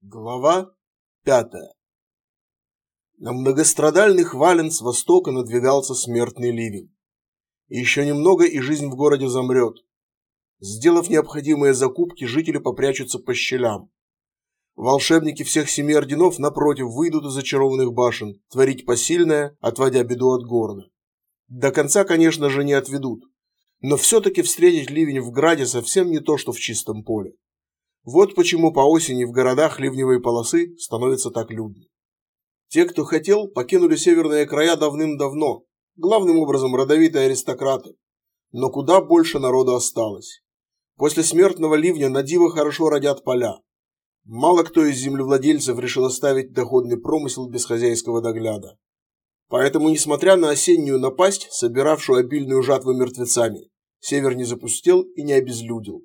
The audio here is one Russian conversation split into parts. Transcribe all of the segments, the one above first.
Глава пятая На многострадальных вален с востока надвигался смертный ливень. Еще немного, и жизнь в городе замрет. Сделав необходимые закупки, жители попрячутся по щелям. Волшебники всех семи орденов, напротив, выйдут из зачарованных башен, творить посильное, отводя беду от города. До конца, конечно же, не отведут. Но все-таки встретить ливень в граде совсем не то, что в чистом поле. Вот почему по осени в городах ливневые полосы становятся так людно. Те, кто хотел, покинули северные края давным-давно, главным образом родовитые аристократы. Но куда больше народу осталось. После смертного ливня на диво хорошо родят поля. Мало кто из землевладельцев решил оставить доходный промысел без хозяйского догляда. Поэтому, несмотря на осеннюю напасть, собиравшую обильную жатву мертвецами, север не запустел и не обезлюдил.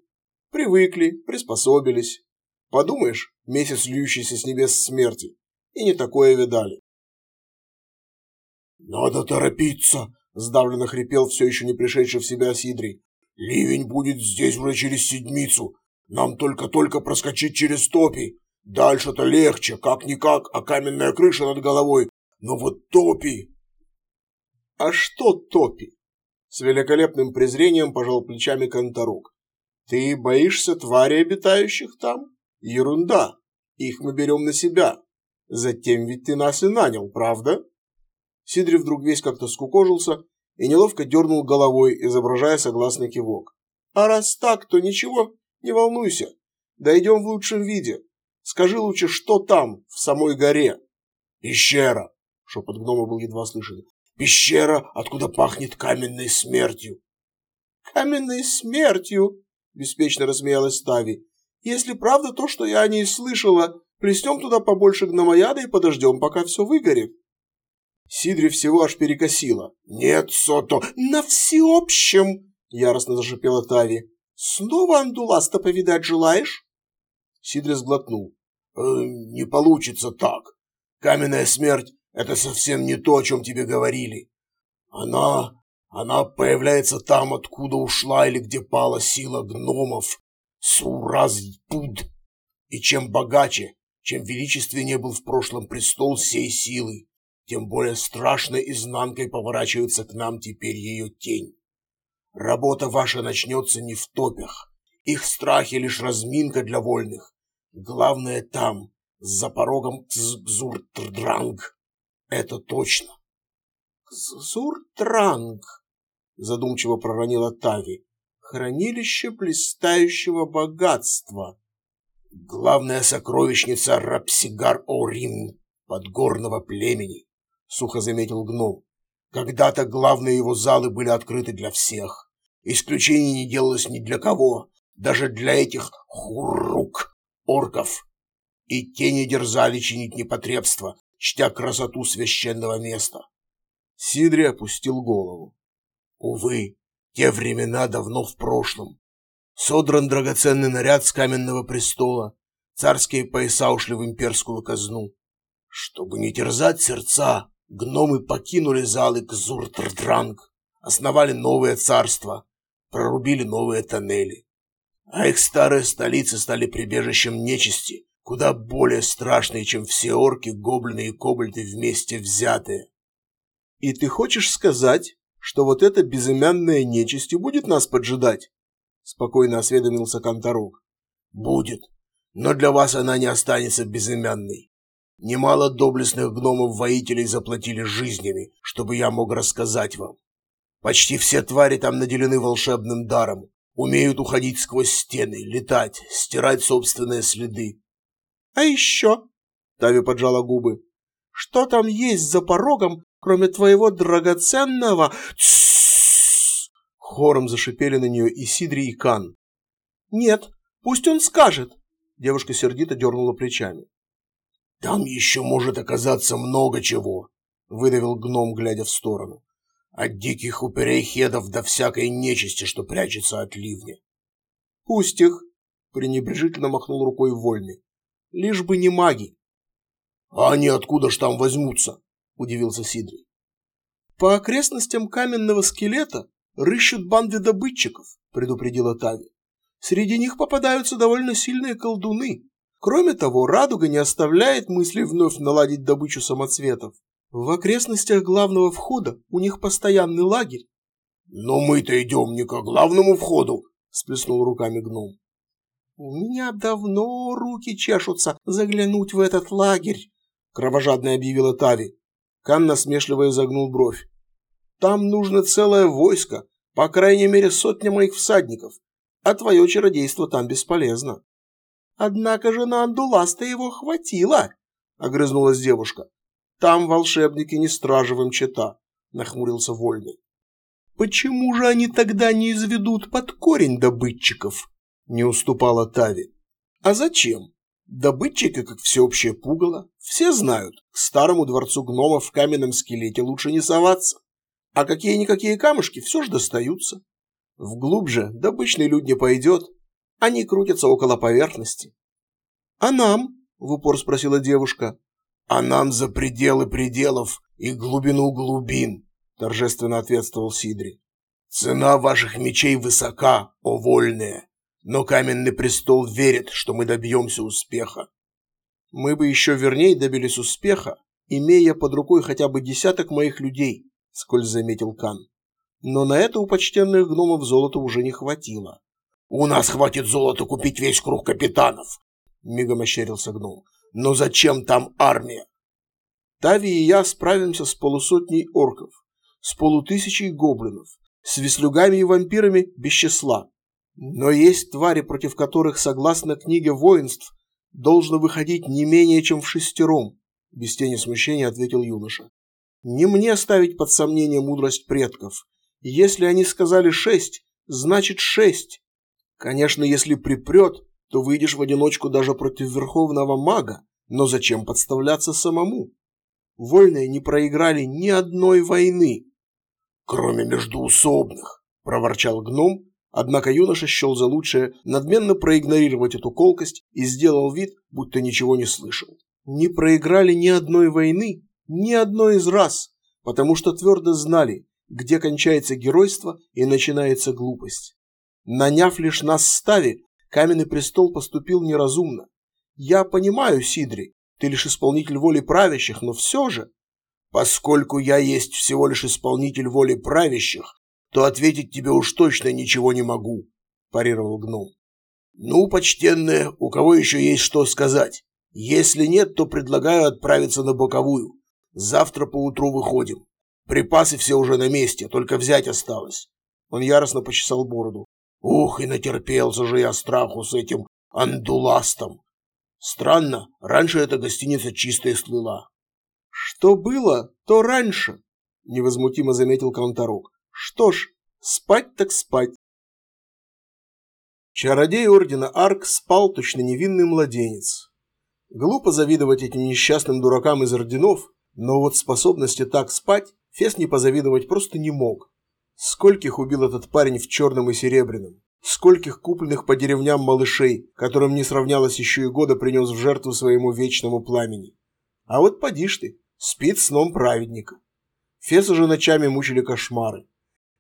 Привыкли, приспособились. Подумаешь, месяц льющийся с небес смерти. И не такое видали. «Надо торопиться!» – сдавленно хрипел все еще не пришедший в себя Сидрий. «Ливень будет здесь уже через седмицу. Нам только-только проскочить через топи. Дальше-то легче, как-никак, а каменная крыша над головой. Но вот топи...» «А что топи?» С великолепным презрением пожал плечами Конторук. Ты боишься твари, обитающих там? Ерунда. Их мы берем на себя. Затем ведь ты нас и нанял, правда? Сидри вдруг весь как-то скукожился и неловко дернул головой, изображая согласный кивок. А раз так, то ничего, не волнуйся. Дойдем в лучшем виде. Скажи лучше, что там, в самой горе? Пещера, шепот гнома был едва слышен. Пещера, откуда пахнет каменной смертью. Каменной смертью, беспечно рассмеялась Тави. Если правда то, что я о ней слышала, плеснем туда побольше гномояда и подождем, пока все выгорит. Сидри всего аж перекосила. «Нет, Сото!» «На всеобщем!» — яростно зашипела Тави. «Снова Андуласта повидать желаешь?» Сидри сглотнул. «Э, «Не получится так. Каменная смерть — это совсем не то, о чем тебе говорили. Она она появляется там, откуда ушла или где пала сила гномов. Суразпуд. И чем богаче, чем величественнее был в прошлом престол сей силы, тем более страшной изнанкой поворачивается к нам теперь ее тень. Работа ваша начнется не в топях. Их страхи лишь разминка для вольных. Главное там, за порогом Кзуртранг. Это точно. Кзуртранг задумчиво проронила Тави. Хранилище блистающего богатства. Главная сокровищница Рапсигар-Орин, подгорного племени, сухо заметил гном. Когда-то главные его залы были открыты для всех. Исключений не делалось ни для кого, даже для этих хуррук, орков. И те не дерзали чинить непотребства, чтя красоту священного места. Сидри опустил голову. Увы, те времена давно в прошлом. Содран драгоценный наряд с каменного престола, царские пояса ушли в имперскую казну. Чтобы не терзать сердца, гномы покинули залы Кзуртрдранг, основали новое царство, прорубили новые тоннели. А их старые столицы стали прибежищем нечисти, куда более страшные, чем все орки, гоблины и кобальты вместе взятые. И ты хочешь сказать, что вот эта безымянная нечисть будет нас поджидать?» Спокойно осведомился Конторок. «Будет, но для вас она не останется безымянной. Немало доблестных гномов-воителей заплатили жизнями, чтобы я мог рассказать вам. Почти все твари там наделены волшебным даром, умеют уходить сквозь стены, летать, стирать собственные следы. А еще, Тави поджала губы, что там есть за порогом, кроме твоего драгоценного...» Хором зашипели на нее и Сидри, и Кан. «Нет, пусть он скажет!» Девушка сердито дернула плечами. «Там еще может оказаться много чего», — выдавил гном, глядя в сторону. «От диких упырей хедов до всякой нечисти, что прячется от ливня». «Пусть их», — пренебрежительно махнул рукой Вольный. «Лишь бы не маги». «А они откуда ж там возьмутся?» – удивился Сидрий. «По окрестностям каменного скелета рыщут банды добытчиков», – предупредила Тави. «Среди них попадаются довольно сильные колдуны. Кроме того, радуга не оставляет мысли вновь наладить добычу самоцветов. В окрестностях главного входа у них постоянный лагерь. «Но мы-то идем не к главному входу», – сплеснул руками гном. «У меня давно руки чешутся заглянуть в этот лагерь», – кровожадно объявила Тави. Кан насмешливо изогнул бровь. «Там нужно целое войско, по крайней мере сотня моих всадников, а твое чародейство там бесполезно». «Однако же на Андуласта его хватило», — огрызнулась девушка. «Там волшебники не стражевым чета», — нахмурился Вольный. «Почему же они тогда не изведут под корень добытчиков?» — не уступала Тави. «А зачем? Добытчики, как всеобщее пугало, все знают, к старому дворцу гномов в каменном скелете лучше не соваться. А какие-никакие камушки все же достаются. Вглубь же добычный люд не пойдет, они крутятся около поверхности. «А нам?» – в упор спросила девушка. «А нам за пределы пределов и глубину глубин», – торжественно ответствовал Сидри. «Цена ваших мечей высока, о вольные, но каменный престол верит, что мы добьемся успеха». «Мы бы еще вернее добились успеха, имея под рукой хотя бы десяток моих людей», – сколь заметил Кан. Но на это у почтенных гномов золота уже не хватило. «У нас хватит золота купить весь круг капитанов», — мигом ощерился гном. «Но зачем там армия?» «Тави и я справимся с полусотней орков, с полутысячей гоблинов, с веслюгами и вампирами без числа. Но есть твари, против которых, согласно книге воинств, должно выходить не менее чем в шестером», — без тени смущения ответил юноша. «Не мне ставить под сомнение мудрость предков. Если они сказали шесть, значит шесть. Конечно, если припрет, то выйдешь в одиночку даже против верховного мага, но зачем подставляться самому? Вольные не проиграли ни одной войны. Кроме междуусобных, проворчал гном, однако юноша счел за лучшее надменно проигнорировать эту колкость и сделал вид, будто ничего не слышал. Не проиграли ни одной войны, ни одной из раз, потому что твердо знали, где кончается геройство и начинается глупость. Наняв лишь нас стави, каменный престол поступил неразумно. Я понимаю, Сидри, ты лишь исполнитель воли правящих, но все же... Поскольку я есть всего лишь исполнитель воли правящих, то ответить тебе уж точно ничего не могу, парировал гном. Ну, почтенные, у кого еще есть что сказать? Если нет, то предлагаю отправиться на боковую. Завтра поутру выходим. Припасы все уже на месте, только взять осталось. Он яростно почесал бороду. Ух, и натерпелся же я страху с этим андуластом. Странно, раньше эта гостиница чистая слыла. Что было, то раньше, невозмутимо заметил Конторок. Что ж, спать так спать. Чародей Ордена Арк спал точно невинный младенец. Глупо завидовать этим несчастным дуракам из орденов, но вот способности так спать Фес не позавидовать просто не мог. Скольких убил этот парень в черном и серебряном? Скольких купленных по деревням малышей, которым не сравнялось еще и года, принес в жертву своему вечному пламени? А вот поди ж ты, спит сном праведника. Феса же ночами мучили кошмары.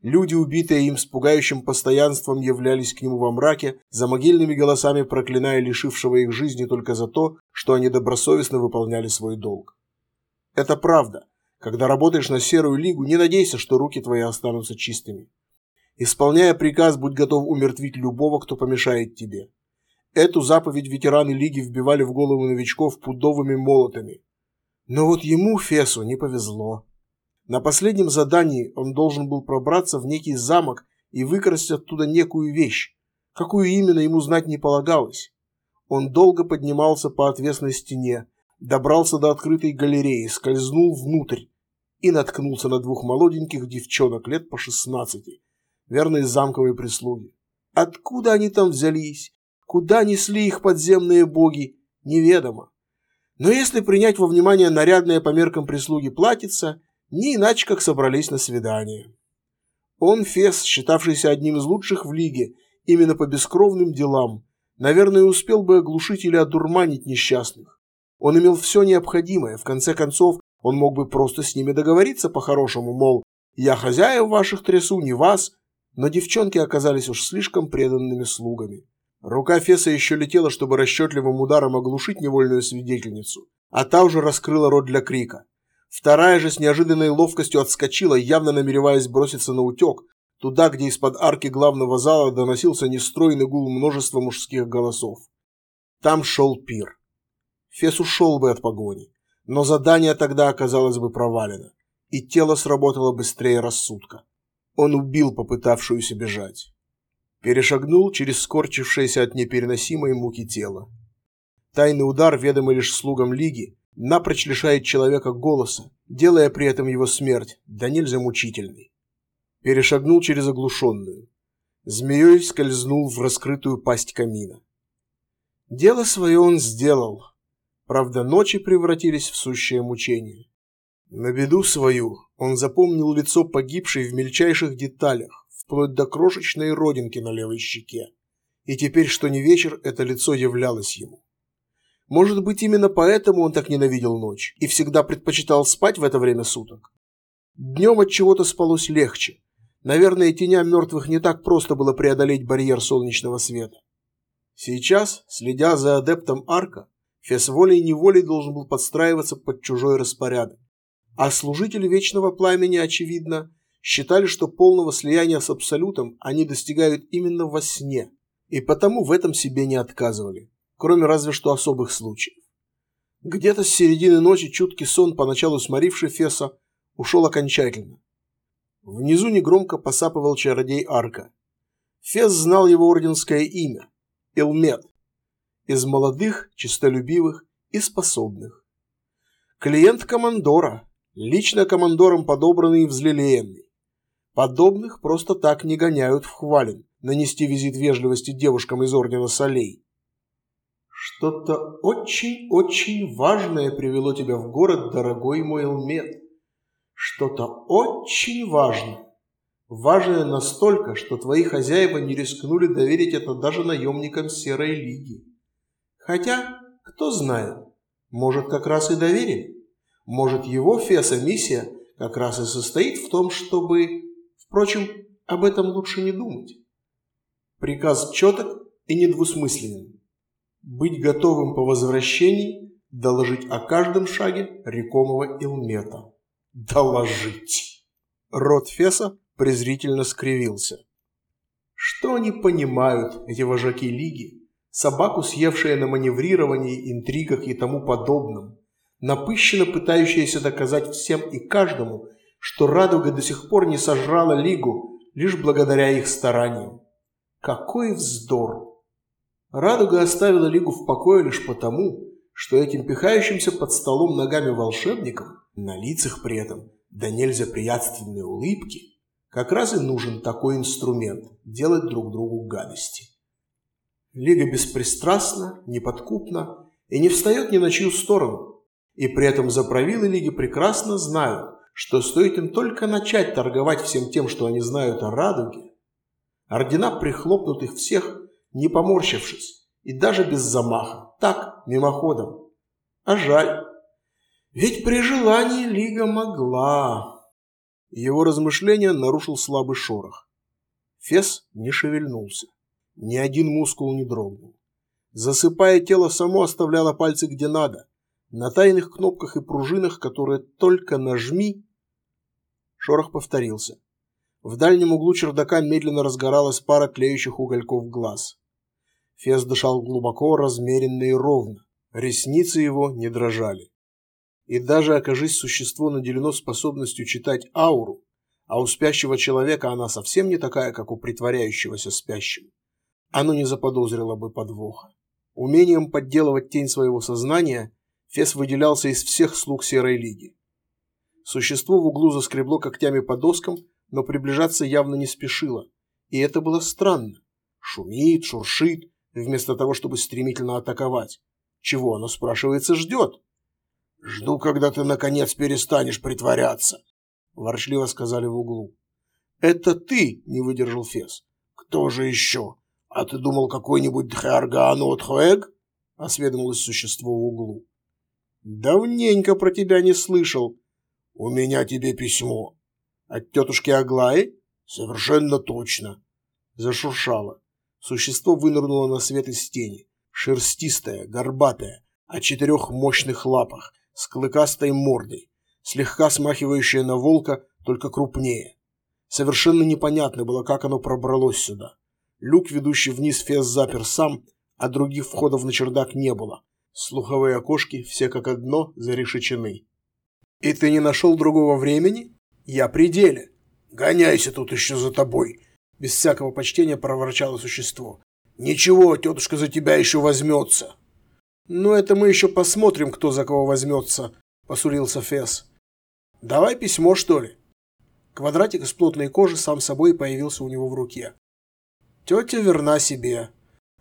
Люди, убитые им с пугающим постоянством, являлись к нему во мраке, за могильными голосами проклиная лишившего их жизни только за то, что они добросовестно выполняли свой долг. Это правда, когда работаешь на серую лигу, не надейся, что руки твои останутся чистыми. Исполняя приказ, будь готов умертвить любого, кто помешает тебе. Эту заповедь ветераны лиги вбивали в голову новичков пудовыми молотами. Но вот ему, Фесу, не повезло. На последнем задании он должен был пробраться в некий замок и выкрасть оттуда некую вещь, какую именно ему знать не полагалось. Он долго поднимался по отвесной стене, добрался до открытой галереи, скользнул внутрь, и наткнулся на двух молоденьких девчонок лет по шестнадцати, верной замковой прислуги. Откуда они там взялись? Куда несли их подземные боги? Неведомо. Но если принять во внимание нарядное по меркам прислуги платьица, не иначе как собрались на свидание. Он, Фес, считавшийся одним из лучших в лиге, именно по бескровным делам, наверное, успел бы оглушить или одурманить несчастных. Он имел все необходимое, в конце концов, он мог бы просто с ними договориться по-хорошему, мол, я хозяев ваших трясу, не вас, но девчонки оказались уж слишком преданными слугами. Рука Феса еще летела, чтобы расчетливым ударом оглушить невольную свидетельницу, а та уже раскрыла рот для крика. Вторая же с неожиданной ловкостью отскочила, явно намереваясь броситься на утек, туда, где из-под арки главного зала доносился нестройный гул множества мужских голосов. Там шел пир. Фес ушел бы от погони, но задание тогда оказалось бы провалено, и тело сработало быстрее рассудка. Он убил попытавшуюся бежать. Перешагнул через скорчившееся от непереносимой муки тело. Тайный удар, ведомый лишь слугам Лиги, напрочь лишает человека голоса, делая при этом его смерть, да нельзя мучительной. Перешагнул через оглушенную. Змеей скользнул в раскрытую пасть камина. Дело свое он сделал. Правда, ночи превратились в сущее мучение. На беду свою он запомнил лицо погибшей в мельчайших деталях, вплоть до крошечной родинки на левой щеке. И теперь, что не вечер, это лицо являлось ему. Может быть, именно поэтому он так ненавидел ночь и всегда предпочитал спать в это время суток. Днем от чего-то спалось легче. Наверное, теням мертвых не так просто было преодолеть барьер солнечного света. Сейчас, следя за адептом арка, Фес волей-неволей должен был подстраиваться под чужой распорядок. А служители Вечного Пламени, очевидно, считали, что полного слияния с Абсолютом они достигают именно во сне, и потому в этом себе не отказывали, кроме разве что особых случаев. Где-то с середины ночи чуткий сон, поначалу сморивший Феса, ушел окончательно. Внизу негромко посапывал чародей Арка. Фес знал его орденское имя Элмет, из молодых, честолюбивых и способных. Клиент командора, лично командором подобранный и взлелеянный. Подобных просто так не гоняют в хвален, нанести визит вежливости девушкам из Ордена Солей. Что-то очень-очень важное привело тебя в город, дорогой мой Элмет. Что-то очень важное. Важное настолько, что твои хозяева не рискнули доверить это даже наемникам Серой Лиги. Хотя, кто знает, может как раз и доверили. Может его Феса миссия как раз и состоит в том, чтобы... Впрочем, об этом лучше не думать. Приказ четок и недвусмысленен. Быть готовым по возвращении доложить о каждом шаге рекомого Илмета. Доложить. Рот Феса презрительно скривился. Что они понимают, эти вожаки Лиги, собаку, съевшие на маневрировании, интригах и тому подобном, напыщенно пытающиеся доказать всем и каждому, что радуга до сих пор не сожрала Лигу лишь благодаря их стараниям. Какой вздор! Радуга оставила Лигу в покое лишь потому, что этим пихающимся под столом ногами волшебникам, на лицах при этом, да нельзя приятственные улыбки – как раз и нужен такой инструмент – делать друг другу гадости. Лига беспристрастна, неподкупна и не встает ни на чью сторону. И при этом заправилы Лиги прекрасно знают, что стоит им только начать торговать всем тем, что они знают о радуге, ордена прихлопнут их всех, не поморщившись, и даже без замаха, так, мимоходом. А жаль, ведь при желании Лига могла... Его размышления нарушил слабый шорох. Фес не шевельнулся. Ни один мускул не дрогнул. Засыпая, тело само оставляло пальцы где надо, на тайных кнопках и пружинах, которые только нажми. Шорох повторился. В дальнем углу чердака медленно разгоралась пара тлеющих угольков глаз. Фес дышал глубоко, размеренно и ровно. Ресницы его не дрожали. И даже окажись существо наделено способностью читать ауру, а у спящего человека она совсем не такая, как у притворяющегося спящим, оно не заподозрило бы подвоха. Умением подделывать тень своего сознания Фес выделялся из всех слуг Серой Лиги. Существо в углу заскребло когтями по доскам, но приближаться явно не спешило, и это было странно. Шумит, шуршит, вместо того, чтобы стремительно атаковать. Чего оно, спрашивается, ждет? «Жду, когда ты, наконец, перестанешь притворяться», – ворчливо сказали в углу. «Это ты!» – не выдержал Фес. «Кто же еще? А ты думал, какой-нибудь Дхаргану Отхоэг?» – осведомилось существо в углу. «Давненько про тебя не слышал. У меня тебе письмо. От тетушки Аглаи?» «Совершенно точно!» – зашуршало. Существо вынырнуло на свет из тени. Шерстистое, горбатое, о четырех мощных лапах, с клыкастой мордой, слегка смахивающее на волка, только крупнее. Совершенно непонятно было, как оно пробралось сюда. Люк, ведущий вниз, Фес запер сам, а других входов на чердак не было. Слуховые окошки, все как одно, зарешечены. «И ты не нашел другого времени? Я при деле». «Гоняйся тут еще за тобой!» Без всякого почтения проворчало существо. «Ничего, тетушка за тебя еще возьмется!» «Ну, это мы еще посмотрим, кто за кого возьмется», – посулился Фес. «Давай письмо, что ли?» Квадратик из плотной кожи сам собой появился у него в руке. «Тетя верна себе.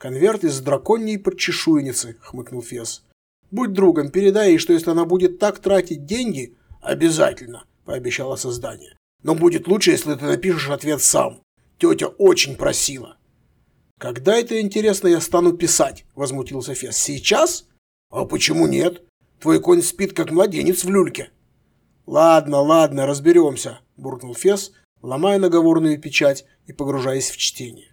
Конверт из драконьей подчешуйницы», – хмыкнул Фес. «Будь другом, передай ей, что если она будет так тратить деньги...» «Обязательно», – пообещало создание. «Но будет лучше, если ты напишешь ответ сам. Тетя очень просила». «Когда это, интересно, я стану писать?» – возмутился Фес. «Сейчас?» «А почему нет? Твой конь спит, как младенец в люльке». «Ладно, ладно, разберемся», – буркнул Фес, ломая наговорную печать и погружаясь в чтение.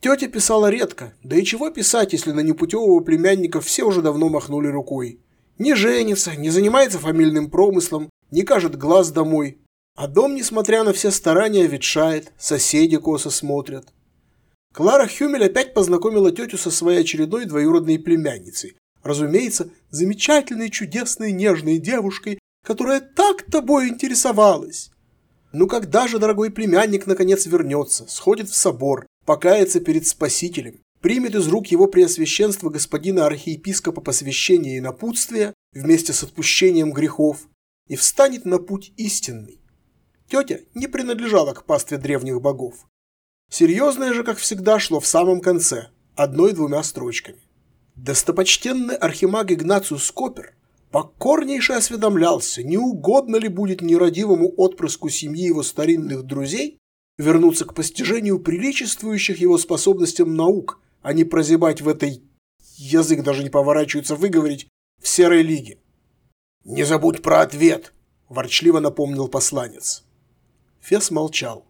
Тетя писала редко, да и чего писать, если на непутевого племянника все уже давно махнули рукой. Не женится, не занимается фамильным промыслом, не кажет глаз домой. А дом, несмотря на все старания, ветшает, соседи косо смотрят. Клара Хюмель опять познакомила тетю со своей очередной двоюродной племянницей. Разумеется, замечательной, чудесной, нежной девушкой, которая так тобой интересовалась. Ну когда же дорогой племянник наконец вернется, сходит в собор, покается перед Спасителем, примет из рук его преосвященства господина архиепископа посвящения и напутствия вместе с отпущением грехов и встанет на путь истинный. Тетя не принадлежала к пастве древних богов. Серьезное же, как всегда, шло в самом конце, одной-двумя строчками. Достопочтенный архимаг Игнациус Скопер покорнейше осведомлялся, не угодно ли будет нерадивому отпрыску семьи его старинных друзей вернуться к постижению приличествующих его способностям наук, а не прозябать в этой, язык даже не поворачивается выговорить, в серой лиге. «Не забудь про ответ», – ворчливо напомнил посланец. Фес молчал.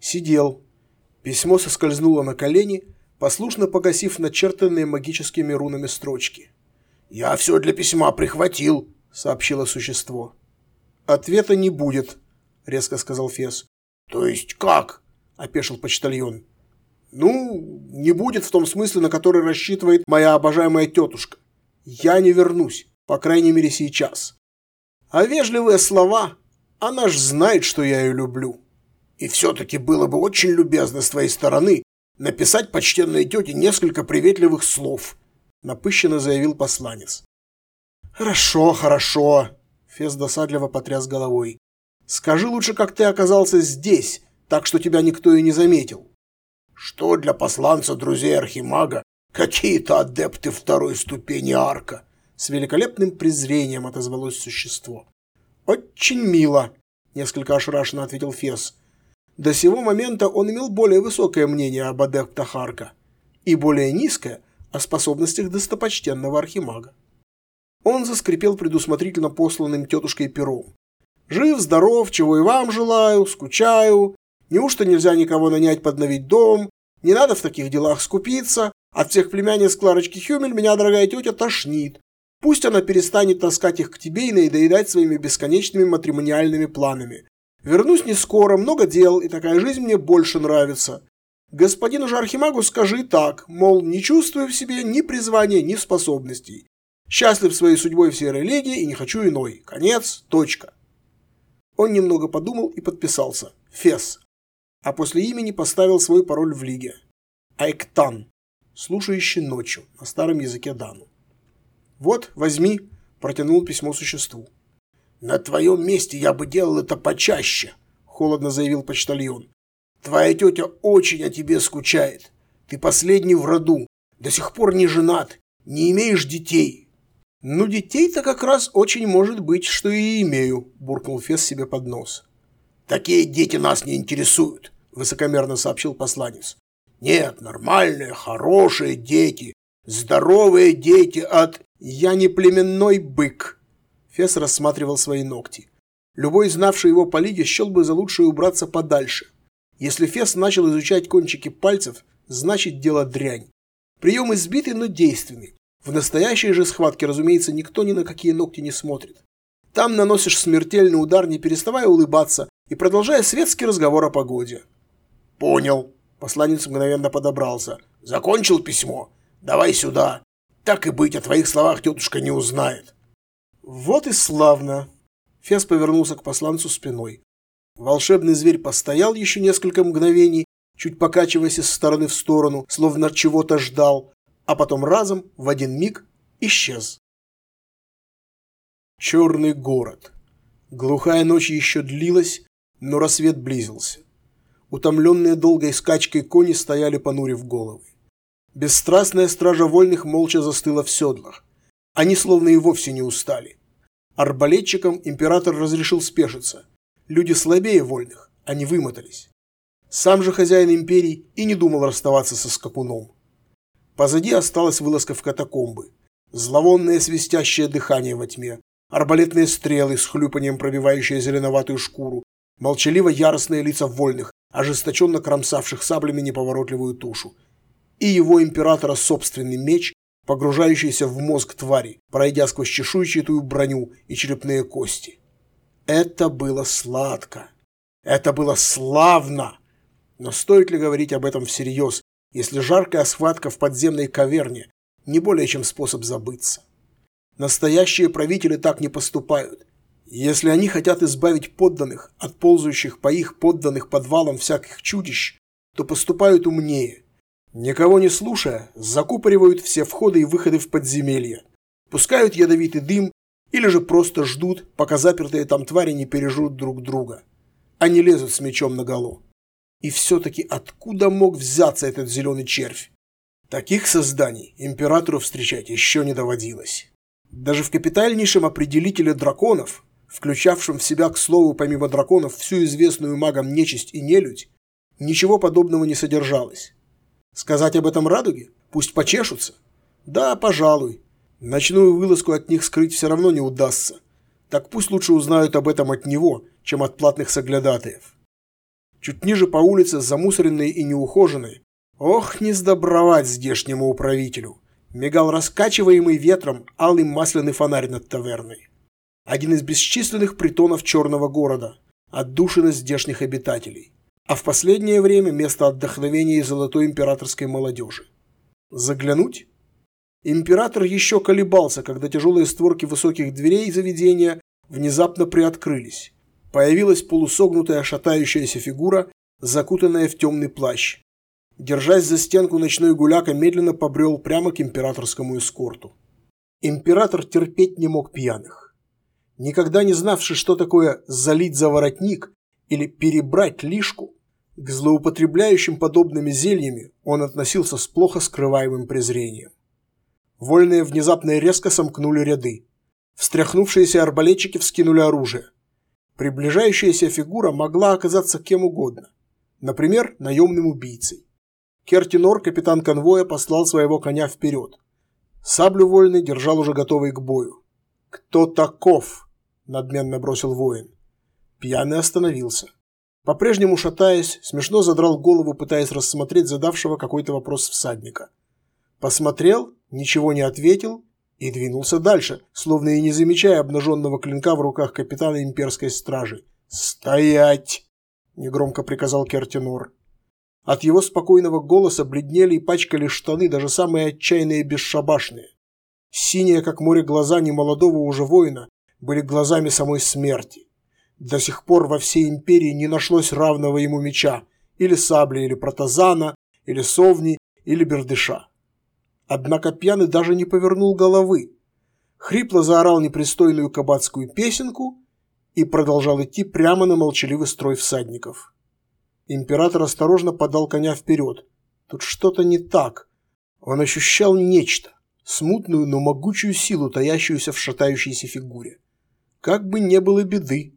Сидел, Письмо соскользнуло на колени, послушно погасив начертанные магическими рунами строчки. «Я все для письма прихватил», — сообщило существо. «Ответа не будет», — резко сказал Фес. «То есть как?» — опешил почтальон. «Ну, не будет в том смысле, на который рассчитывает моя обожаемая тетушка. Я не вернусь, по крайней мере сейчас. А вежливые слова, она ж знает, что я ее люблю». И все-таки было бы очень любезно с твоей стороны написать почтенной тете несколько приветливых слов», – напыщенно заявил посланец. «Хорошо, хорошо», – Фес досадливо потряс головой. «Скажи лучше, как ты оказался здесь, так что тебя никто и не заметил». «Что для посланца друзей Архимага какие-то адепты второй ступени арка?» С великолепным презрением отозвалось существо. «Очень мило», – несколько ошарашенно ответил Фес. До сего момента он имел более высокое мнение об адептах Арка и более низкое о способностях достопочтенного архимага. Он заскрипел предусмотрительно посланным тетушкой пером. «Жив, здоров, чего и вам желаю, скучаю. Неужто нельзя никого нанять подновить дом? Не надо в таких делах скупиться. От всех племянниц Кларочки Хюмель меня, дорогая тетя, тошнит. Пусть она перестанет таскать их к тебе и надоедать своими бесконечными матримониальными планами. Вернусь не скоро, много дел, и такая жизнь мне больше нравится. Господину же Архимагу скажи так, мол, не чувствую в себе ни призвания, ни способностей. Счастлив своей судьбой в серой леге и не хочу иной. Конец. Точка. Он немного подумал и подписался. Фес. А после имени поставил свой пароль в лиге. Айктан. Слушающий ночью. На старом языке Дану. Вот, возьми. Протянул письмо существу. «На твоем месте я бы делал это почаще», – холодно заявил почтальон. «Твоя тетя очень о тебе скучает. Ты последний в роду, до сих пор не женат, не имеешь детей». «Ну, детей-то как раз очень может быть, что и имею», – буркнул Фес себе под нос. «Такие дети нас не интересуют», – высокомерно сообщил посланец. «Нет, нормальные, хорошие дети, здоровые дети от...» «Я не племенной бык», Фес рассматривал свои ногти. Любой, знавший его по лиге, счел бы за лучшее убраться подальше. Если Фес начал изучать кончики пальцев, значит дело дрянь. Прием избитый, но действенный. В настоящей же схватке, разумеется, никто ни на какие ногти не смотрит. Там наносишь смертельный удар, не переставая улыбаться и продолжая светский разговор о погоде. «Понял». Посланец мгновенно подобрался. «Закончил письмо? Давай сюда. Так и быть, о твоих словах тетушка не узнает». «Вот и славно!» Фес повернулся к посланцу спиной. Волшебный зверь постоял еще несколько мгновений, чуть покачиваясь из стороны в сторону, словно чего-то ждал, а потом разом, в один миг, исчез. Черный город. Глухая ночь еще длилась, но рассвет близился. Утомленные долгой скачкой кони стояли понурив головы. Бесстрастная стража вольных молча застыла в седлах. Они словно и вовсе не устали. Арбалетчикам император разрешил спешиться. Люди слабее вольных, они вымотались. Сам же хозяин империи и не думал расставаться со скакуном. Позади осталась вылазка в катакомбы. Зловонное свистящее дыхание во тьме, арбалетные стрелы с хлюпанием пробивающие зеленоватую шкуру, молчаливо яростные лица вольных, ожесточенно кромсавших саблями неповоротливую тушу, и его императора собственный меч, погружающийся в мозг твари, пройдя сквозь чешуйчатую броню и черепные кости. Это было сладко. Это было славно. Но стоит ли говорить об этом всерьез, если жаркая схватка в подземной каверне не более чем способ забыться? Настоящие правители так не поступают. Если они хотят избавить подданных от ползающих по их подданных подвалам всяких чудищ, то поступают умнее. Никого не слушая, закупоривают все входы и выходы в подземелье. Пускают ядовитый дым или же просто ждут, пока запертые там твари не пережрут друг друга. Они лезут с мечом наголо. И все-таки откуда мог взяться этот зеленый червь? Таких созданий императору встречать еще не доводилось. Даже в капитальнейшем определителе драконов, включавшем в себя, к слову, помимо драконов, всю известную магам нечисть и нелюдь, ничего подобного не содержалось. Сказать об этом радуге? Пусть почешутся? Да, пожалуй. Ночную вылазку от них скрыть все равно не удастся. Так пусть лучше узнают об этом от него, чем от платных соглядатаев. Чуть ниже по улице, замусоренной и неухоженной, ох, не сдобровать здешнему управителю мигал раскачиваемый ветром алый масляный фонарь над таверной. Один из бесчисленных притонов черного города, отдушина здешних обитателей, а в последнее время место отдохновения золотой императорской молодежи. Заглянуть? Император еще колебался, когда тяжелые створки высоких дверей заведения внезапно приоткрылись. Появилась полусогнутая шатающаяся фигура, закутанная в темный плащ, Держась за стенку, ночной гуляка медленно побрел прямо к императорскому эскорту. Император терпеть не мог пьяных. Никогда не знавший, что такое «залить за воротник» или «перебрать лишку», к злоупотребляющим подобными зельями он относился с плохо скрываемым презрением. Вольные внезапно и резко сомкнули ряды. Встряхнувшиеся арбалетчики вскинули оружие. Приближающаяся фигура могла оказаться кем угодно. Например, наемным убийцей. Кертинор, капитан конвоя, послал своего коня вперед. Саблю вольный держал уже готовый к бою. «Кто таков?» – надменно бросил воин. Пьяный остановился. По-прежнему шатаясь, смешно задрал голову, пытаясь рассмотреть задавшего какой-то вопрос всадника. Посмотрел, ничего не ответил и двинулся дальше, словно и не замечая обнаженного клинка в руках капитана имперской стражи. «Стоять!» – негромко приказал Кертинор. От его спокойного голоса бледнели и пачкали штаны даже самые отчаянные бесшабашные. Синие, как море, глаза немолодого уже воина были глазами самой смерти. До сих пор во всей империи не нашлось равного ему меча, или сабли, или протазана, или совни, или бердыша. Однако пьяный даже не повернул головы. Хрипло заорал непристойную кабацкую песенку и продолжал идти прямо на молчаливый строй всадников. Император осторожно подал коня вперед. Тут что-то не так. Он ощущал нечто, смутную, но могучую силу, таящуюся в шатающейся фигуре. Как бы не было беды.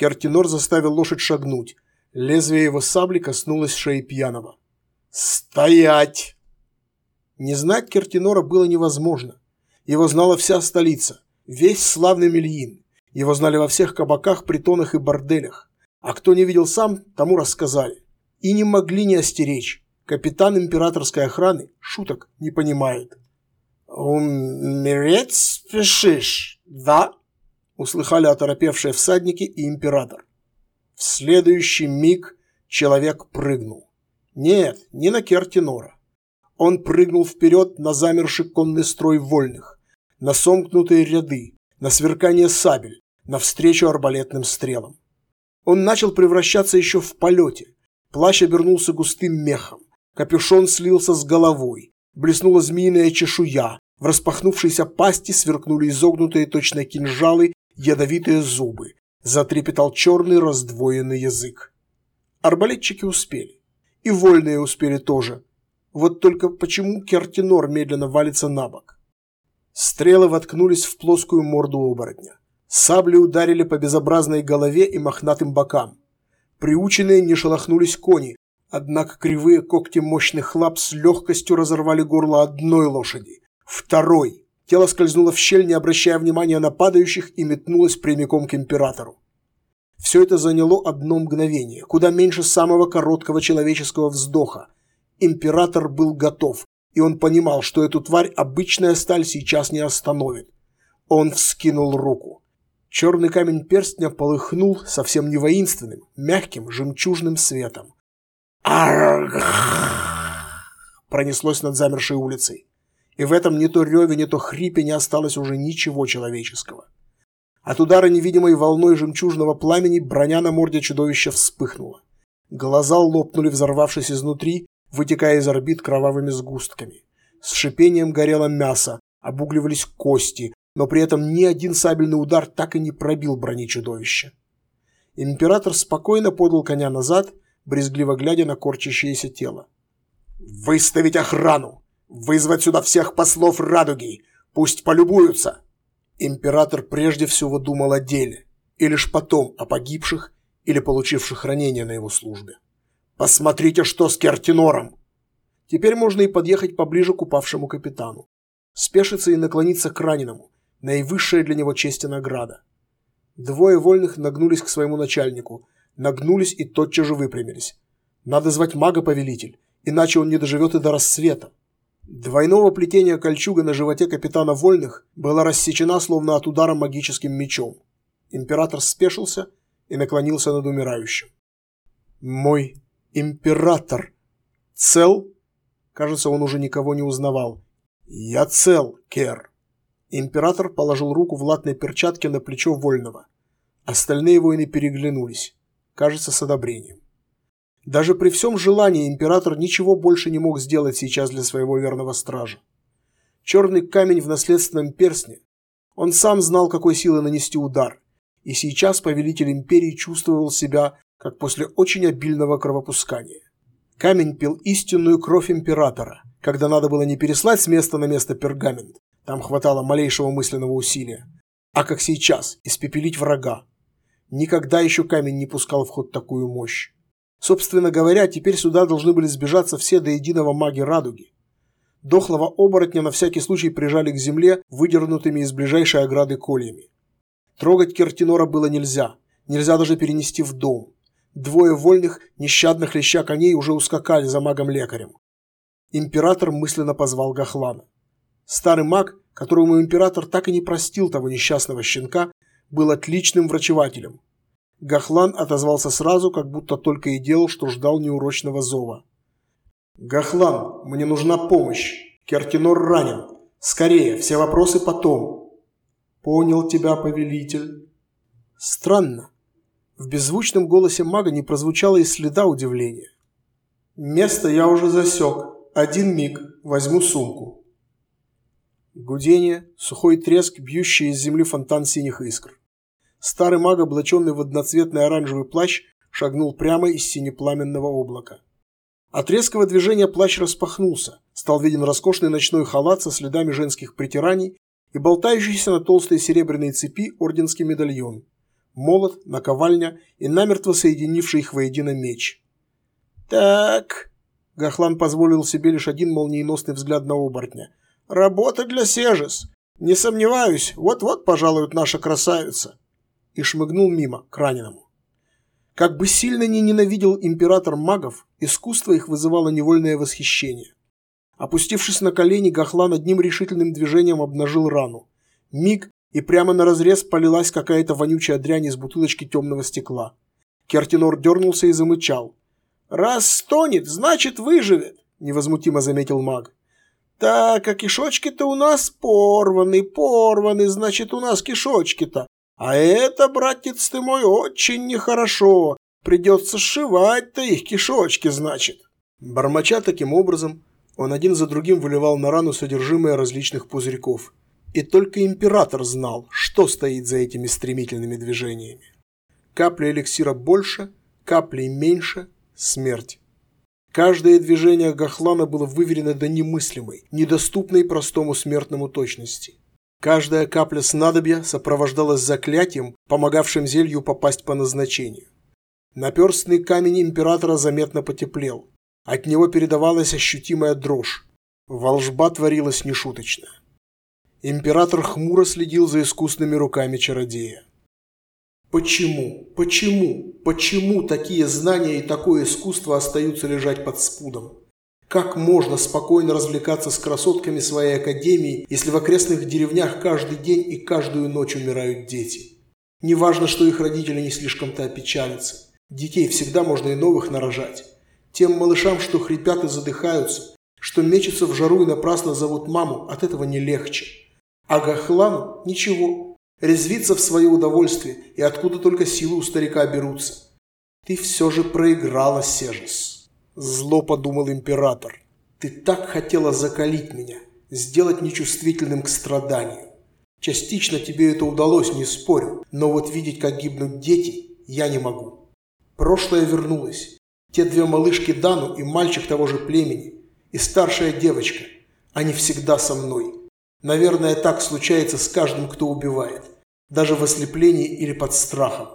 Кертинор заставил лошадь шагнуть. Лезвие его сабли коснулось шеи пьяного. «Стоять!» Не знать Кертинора было невозможно. Его знала вся столица, весь славный Мельин. Его знали во всех кабаках, притонах и борделях. А кто не видел сам, тому рассказали. И не могли не остеречь, Капитан императорской охраны шуток не понимает. «Умереть спешишь, да?» Услыхали оторопевшие всадники и император. В следующий миг человек прыгнул. Нет, не на Кертинора. Он прыгнул вперед на замерший конный строй вольных, на сомкнутые ряды, на сверкание сабель, навстречу арбалетным стрелам. Он начал превращаться еще в полете. Плащ обернулся густым мехом. Капюшон слился с головой. Блеснула змеиная чешуя. В распахнувшейся пасти сверкнули изогнутые точно кинжалы ядовитые зубы. Затрепетал черный раздвоенный язык. Арбалетчики успели. И вольные успели тоже. Вот только почему Кертинор медленно валится на бок? Стрелы воткнулись в плоскую морду оборотня. Сабли ударили по безобразной голове и мохнатым бокам. Приученные не шелохнулись кони, однако кривые когти мощных лап с легкостью разорвали горло одной лошади, второй. Тело скользнуло в щель, не обращая внимания на падающих, и метнулось прямиком к императору. Все это заняло одно мгновение, куда меньше самого короткого человеческого вздоха. Император был готов, и он понимал, что эту тварь обычная сталь сейчас не остановит. Он вскинул руку. Черный камень перстня полыхнул совсем не воинственным, мягким, жемчужным светом. Пронеслось над замершей улицей. И в этом не то реве, не то хрипе не осталось уже ничего человеческого. От удара невидимой волной жемчужного пламени броня на морде чудовища вспыхнула. Глаза лопнули, взорвавшись изнутри, вытекая из орбит кровавыми сгустками. С шипением горело мясо, обугливались кости, но при этом ни один сабельный удар так и не пробил брони чудовища. Император спокойно подал коня назад, брезгливо глядя на корчащееся тело. «Выставить охрану! Вызвать сюда всех послов радуги! Пусть полюбуются!» Император прежде всего думал о деле, и лишь потом о погибших или получивших ранения на его службе. «Посмотрите, что с Кертинором!» Теперь можно и подъехать поближе к упавшему капитану. Спешиться и наклониться к раненому, наивысшая для него честь и награда. Двое вольных нагнулись к своему начальнику, нагнулись и тотчас же выпрямились. Надо звать мага-повелитель, иначе он не доживет и до рассвета. Двойного плетения кольчуга на животе капитана Вольных была рассечена словно от удара магическим мечом. Император спешился и наклонился над умирающим. «Мой император цел?» Кажется, он уже никого не узнавал. «Я цел, Кер». Император положил руку в латной перчатке на плечо Вольного. Остальные воины переглянулись, кажется, с одобрением. Даже при всем желании император ничего больше не мог сделать сейчас для своего верного стража. Черный камень в наследственном перстне. Он сам знал, какой силы нанести удар, и сейчас повелитель империи чувствовал себя, как после очень обильного кровопускания. Камень пил истинную кровь императора, когда надо было не переслать с места на место пергамент, там хватало малейшего мысленного усилия. А как сейчас, испепелить врага. Никогда еще камень не пускал в ход такую мощь. Собственно говоря, теперь сюда должны были сбежаться все до единого маги радуги. Дохлого оборотня на всякий случай прижали к земле выдернутыми из ближайшей ограды кольями. Трогать Кертинора было нельзя, нельзя даже перенести в дом. Двое вольных, нещадно хлеща коней, уже ускакали за магом-лекарем. Император мысленно позвал Гахлана. Старый маг, которому император так и не простил того несчастного щенка, был отличным врачевателем. Гахлан отозвался сразу, как будто только и делал, что ждал неурочного зова. «Гахлан, мне нужна помощь. Кертинор ранен. Скорее, все вопросы потом». «Понял тебя, повелитель». Странно. В беззвучном голосе мага не прозвучало и следа удивления. «Место я уже засек. Один миг. Возьму сумку». Гудение, сухой треск, бьющий из земли фонтан синих искр. Старый маг, облаченный в одноцветный оранжевый плащ, шагнул прямо из синепламенного облака. От резкого движения плащ распахнулся, стал виден роскошный ночной халат со следами женских притираний и болтающийся на толстой серебряной цепи орденский медальон, молот, наковальня и намертво соединивший их воедино меч. «Так...» Гахлан позволил себе лишь один молниеносный взгляд на оборотня. Работа для Сежес. Не сомневаюсь, вот-вот пожалует наша красавица. И шмыгнул мимо, к раненому. Как бы сильно ни ненавидел император магов, искусство их вызывало невольное восхищение. Опустившись на колени, Гахлан одним решительным движением обнажил рану. Миг, и прямо на разрез полилась какая-то вонючая дрянь из бутылочки темного стекла. Кертинор дернулся и замычал. «Раз стонет, значит выживет», – невозмутимо заметил маг. «Так, а кишочки-то у нас порваны, порваны, значит, у нас кишочки-то. А это, братец ты мой, очень нехорошо. Придется сшивать-то их кишочки, значит». Бормоча таким образом, он один за другим выливал на рану содержимое различных пузырьков. И только император знал, что стоит за этими стремительными движениями. Капли эликсира больше, капли меньше – смерть. Каждое движение Гахлана было выверено до немыслимой, недоступной простому смертному точности. Каждая капля снадобья сопровождалась заклятием, помогавшим зелью попасть по назначению. Наперстный камень императора заметно потеплел. От него передавалась ощутимая дрожь. Волжба творилась нешуточно. Император хмуро следил за искусными руками чародея. Почему, почему, почему такие знания и такое искусство остаются лежать под спудом? Как можно спокойно развлекаться с красотками своей академии, если в окрестных деревнях каждый день и каждую ночь умирают дети? Неважно, что их родители не слишком-то опечалятся. Детей всегда можно и новых нарожать. Тем малышам, что хрипят и задыхаются, что мечутся в жару и напрасно зовут маму, от этого не легче. А Гахлану ничего, резвиться в свое удовольствие, и откуда только силы у старика берутся. Ты все же проиграла, Сежес. Зло подумал император. Ты так хотела закалить меня, сделать нечувствительным к страданию. Частично тебе это удалось, не спорю, но вот видеть, как гибнут дети, я не могу. Прошлое вернулось. Те две малышки Дану и мальчик того же племени, и старшая девочка, они всегда со мной. Наверное, так случается с каждым, кто убивает. Даже в ослеплении или под страхом.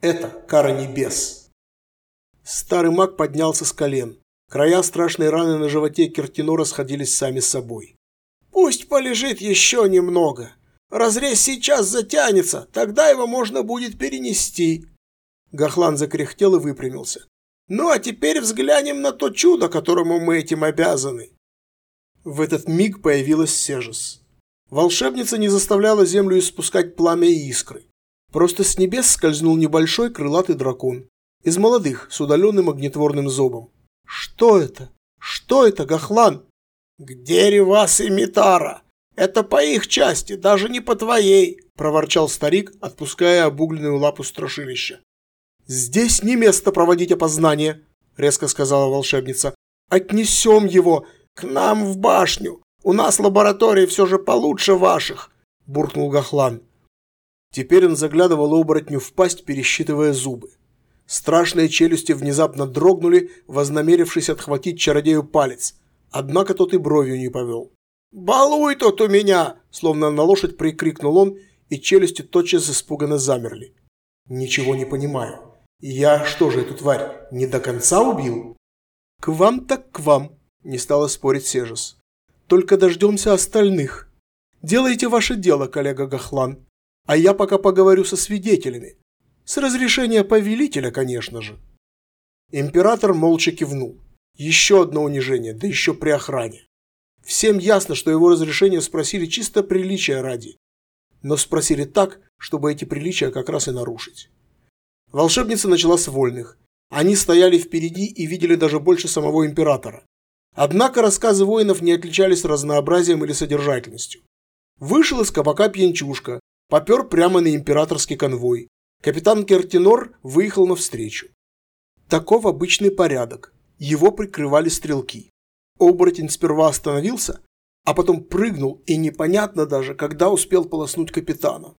Это кара небес. Старый маг поднялся с колен. Края страшной раны на животе Кертино расходились сами собой. «Пусть полежит еще немного. Разрез сейчас затянется, тогда его можно будет перенести». Гахлан закряхтел и выпрямился. «Ну а теперь взглянем на то чудо, которому мы этим обязаны». В этот миг появилась Сежес. Волшебница не заставляла землю испускать пламя и искры. Просто с небес скользнул небольшой крылатый дракон. Из молодых, с удаленным огнетворным зобом. Что это? Что это, Гахлан? Где Ревас и Митара? Это по их части, даже не по твоей, проворчал старик, отпуская обугленную лапу страшилища. Здесь не место проводить опознание, резко сказала волшебница. Отнесем его к нам в башню. У нас лаборатории все же получше ваших, буркнул Гахлан. Теперь он заглядывал оборотню в пасть, пересчитывая зубы. Страшные челюсти внезапно дрогнули, вознамерившись отхватить чародею палец. Однако тот и бровью не повел. «Балуй тут у меня!» Словно на лошадь прикрикнул он, и челюсти тотчас испуганно замерли. «Ничего не понимаю. Я что же эту тварь не до конца убил?» «К вам так к вам», – не стала спорить Сежес. Только дождемся остальных. Делайте ваше дело, коллега Гахлан. А я пока поговорю со свидетелями. С разрешения повелителя, конечно же. Император молча кивнул. Еще одно унижение, да еще при охране. Всем ясно, что его разрешение спросили чисто приличия ради. Но спросили так, чтобы эти приличия как раз и нарушить. Волшебница начала с вольных. Они стояли впереди и видели даже больше самого императора. Однако рассказы воинов не отличались разнообразием или содержательностью. Вышел из кабака пьянчушка, попер прямо на императорский конвой. Капитан Кертинор выехал навстречу. Таков обычный порядок. Его прикрывали стрелки. Оборотень сперва остановился, а потом прыгнул и непонятно даже, когда успел полоснуть капитана.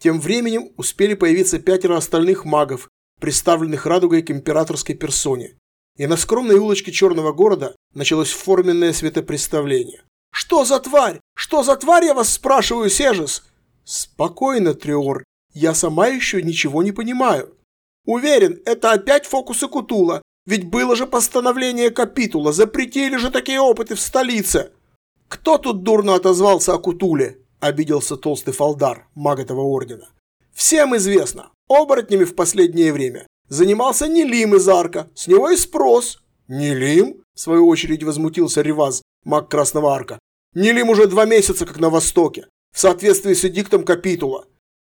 Тем временем успели появиться пятеро остальных магов, представленных радугой к императорской персоне, и на скромной улочке черного города началось форменное светопреставление. «Что за тварь? Что за тварь, я вас спрашиваю, Сежес?» «Спокойно, Триор, я сама еще ничего не понимаю». «Уверен, это опять фокусы Кутула, ведь было же постановление капитула, запретили же такие опыты в столице». «Кто тут дурно отозвался о Кутуле?» – обиделся толстый фалдар, маг этого ордена. «Всем известно, оборотнями в последнее время занимался Нелим из Арка, с него и спрос. Нелим? В свою очередь возмутился Риваз, маг Красного Арка. Нелим уже два месяца как на Востоке, в соответствии с эдиктом капитула.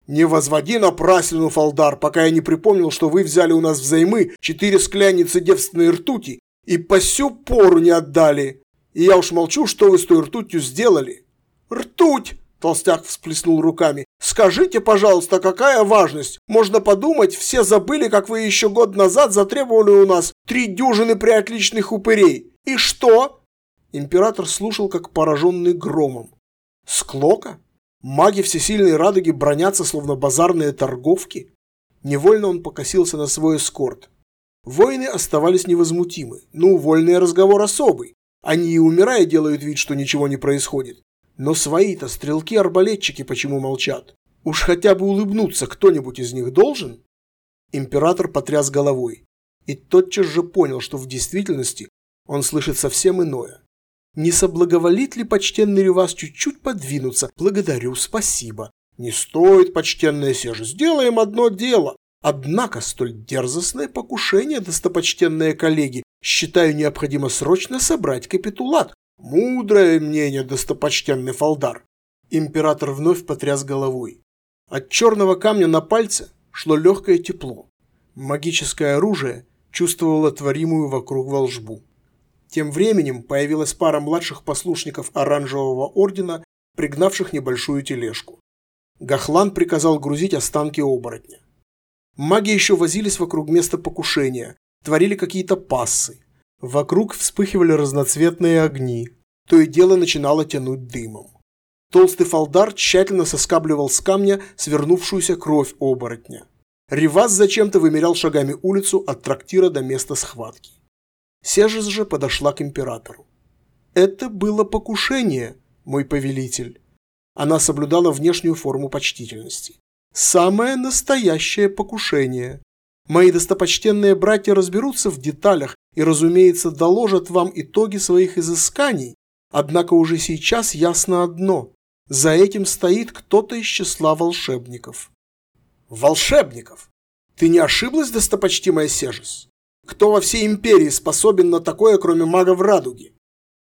Не возводи напраслину, Фалдар, пока я не припомнил, что вы взяли у нас взаймы четыре скляницы девственной ртути и по сю пору не отдали. И я уж молчу, что вы с той ртутью сделали. Ртуть! Толстяк всплеснул руками. «Скажите, пожалуйста, какая важность? Можно подумать, все забыли, как вы еще год назад затребовали у нас три дюжины приотличных упырей. И что?» Император слушал, как пораженный громом. «Склока? Маги всесильной радуги бронятся, словно базарные торговки?» Невольно он покосился на свой эскорт. Воины оставались невозмутимы. Ну, вольный разговор особый. Они и умирая делают вид, что ничего не происходит. Но свои-то стрелки-арбалетчики почему молчат? Уж хотя бы улыбнуться кто-нибудь из них должен? Император потряс головой и тотчас же понял, что в действительности он слышит совсем иное. Не соблаговолит ли почтенный Ревас чуть-чуть подвинуться? Благодарю, спасибо. Не стоит, почтенная Сежа, сделаем одно дело. Однако столь дерзостное покушение, достопочтенные коллеги, считаю необходимо срочно собрать капитулат, Мудрое мнение, достопочтенный Фалдар. Император вновь потряс головой. От черного камня на пальце шло легкое тепло. Магическое оружие чувствовало творимую вокруг волжбу. Тем временем появилась пара младших послушников Оранжевого Ордена, пригнавших небольшую тележку. Гахлан приказал грузить останки оборотня. Маги еще возились вокруг места покушения, творили какие-то пассы. Вокруг вспыхивали разноцветные огни. То и дело начинало тянуть дымом. Толстый фалдар тщательно соскабливал с камня свернувшуюся кровь оборотня. Ривас зачем-то вымерял шагами улицу от трактира до места схватки. Сежес же подошла к императору. «Это было покушение, мой повелитель». Она соблюдала внешнюю форму почтительности. «Самое настоящее покушение. Мои достопочтенные братья разберутся в деталях и, разумеется, доложат вам итоги своих изысканий, однако уже сейчас ясно одно – за этим стоит кто-то из числа волшебников. Волшебников? Ты не ошиблась, достопочтимая Сежес? Кто во всей империи способен на такое, кроме магов Радуги?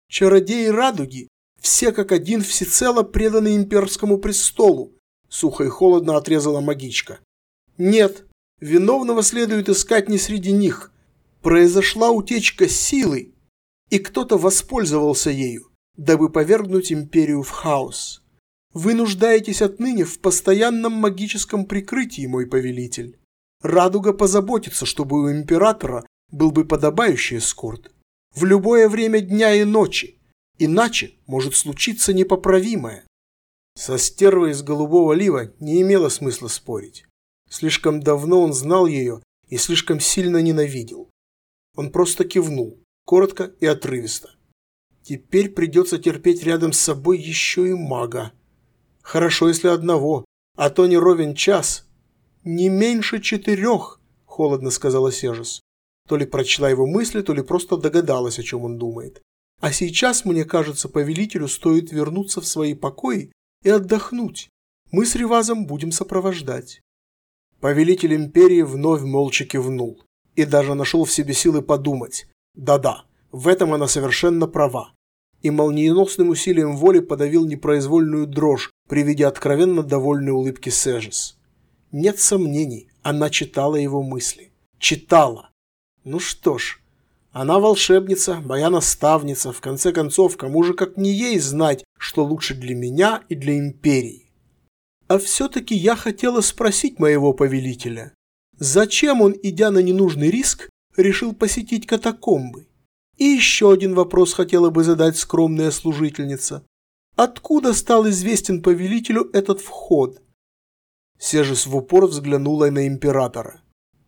Чародеи Радуги все как один всецело преданы имперскому престолу, сухо и холодно отрезала магичка. Нет, виновного следует искать не среди них, произошла утечка силы, и кто-то воспользовался ею, дабы повергнуть империю в хаос. Вы нуждаетесь отныне в постоянном магическом прикрытии, мой повелитель. Радуга позаботится, чтобы у императора был бы подобающий эскорт. В любое время дня и ночи. Иначе может случиться непоправимое. Со стервой из голубого лива не имело смысла спорить. Слишком давно он знал ее и слишком сильно ненавидел. Он просто кивнул, коротко и отрывисто. Теперь придется терпеть рядом с собой еще и мага. Хорошо, если одного, а то не ровен час. Не меньше четырех, холодно сказала Сежес. То ли прочла его мысли, то ли просто догадалась, о чем он думает. А сейчас, мне кажется, повелителю стоит вернуться в свои покои и отдохнуть. Мы с Ревазом будем сопровождать. Повелитель империи вновь молча кивнул и даже нашел в себе силы подумать. Да-да, в этом она совершенно права. И молниеносным усилием воли подавил непроизвольную дрожь при виде откровенно довольной улыбки Сежес. Нет сомнений, она читала его мысли. Читала. Ну что ж, она волшебница, моя наставница, в конце концов, кому же как не ей знать, что лучше для меня и для империи. А все-таки я хотела спросить моего повелителя, Зачем он, идя на ненужный риск, решил посетить катакомбы? И еще один вопрос хотела бы задать скромная служительница. Откуда стал известен повелителю этот вход? Сежес в упор взглянула на императора.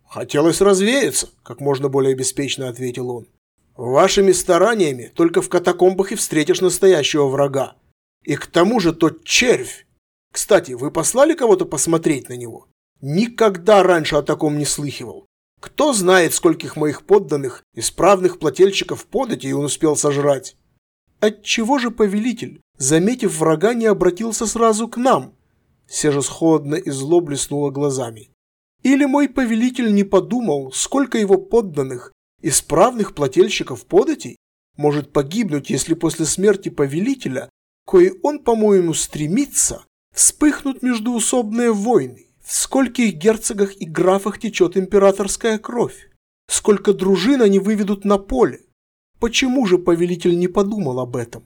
«Хотелось развеяться», – как можно более беспечно ответил он. «Вашими стараниями только в катакомбах и встретишь настоящего врага. И к тому же тот червь. Кстати, вы послали кого-то посмотреть на него?» Никогда раньше о таком не слыхивал. Кто знает, скольких моих подданных, исправных плательщиков подати он успел сожрать. Отчего же повелитель, заметив врага, не обратился сразу к нам? Сежес холодно и зло блеснула глазами. Или мой повелитель не подумал, сколько его подданных, исправных плательщиков податей, может погибнуть, если после смерти повелителя, кое он, по-моему, стремится, вспыхнут междуусобные войны, в скольких герцогах и графах течет императорская кровь, сколько дружин они выведут на поле. Почему же повелитель не подумал об этом?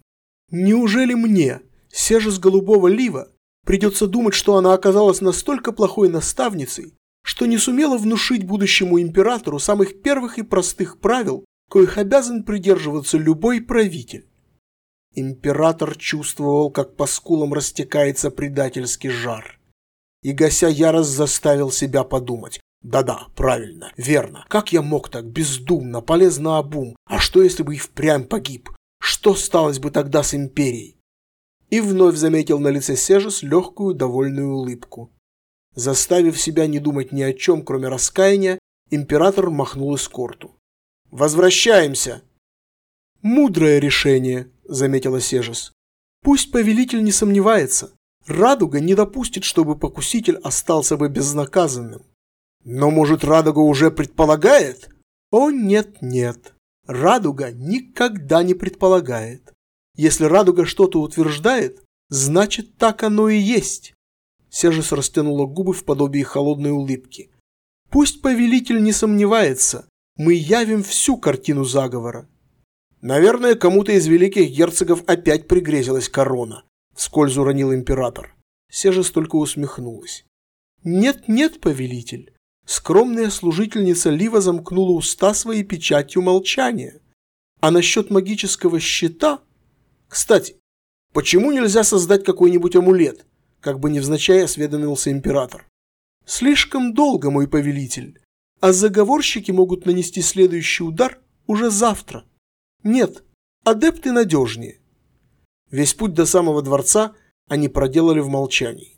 Неужели мне, Сеже с голубого лива, придется думать, что она оказалась настолько плохой наставницей, что не сумела внушить будущему императору самых первых и простых правил, коих обязан придерживаться любой правитель. Император чувствовал, как по скулам растекается предательский жар. И гася ярость заставил себя подумать. Да-да, правильно, верно. Как я мог так бездумно, полезно обум? А что, если бы и впрямь погиб? Что сталось бы тогда с империей? И вновь заметил на лице Сежес легкую довольную улыбку. Заставив себя не думать ни о чем, кроме раскаяния, император махнул эскорту. «Возвращаемся!» «Мудрое решение», — заметила Сежес. «Пусть повелитель не сомневается. Радуга не допустит, чтобы покуситель остался бы безнаказанным». «Но, может, Радуга уже предполагает?» «О, нет-нет. Радуга никогда не предполагает. Если Радуга что-то утверждает, значит, так оно и есть. Сежис растянула губы в подобии холодной улыбки. «Пусть повелитель не сомневается, мы явим всю картину заговора». «Наверное, кому-то из великих герцогов опять пригрезилась корона», — вскользь уронил император. Сежис только усмехнулась. «Нет-нет, повелитель». Скромная служительница Лива замкнула уста своей печатью молчания. А насчет магического щита... Кстати, почему нельзя создать какой-нибудь амулет? как бы невзначай осведомился император. Слишком долго, мой повелитель, а заговорщики могут нанести следующий удар уже завтра. Нет, адепты надежнее. Весь путь до самого дворца они проделали в молчании.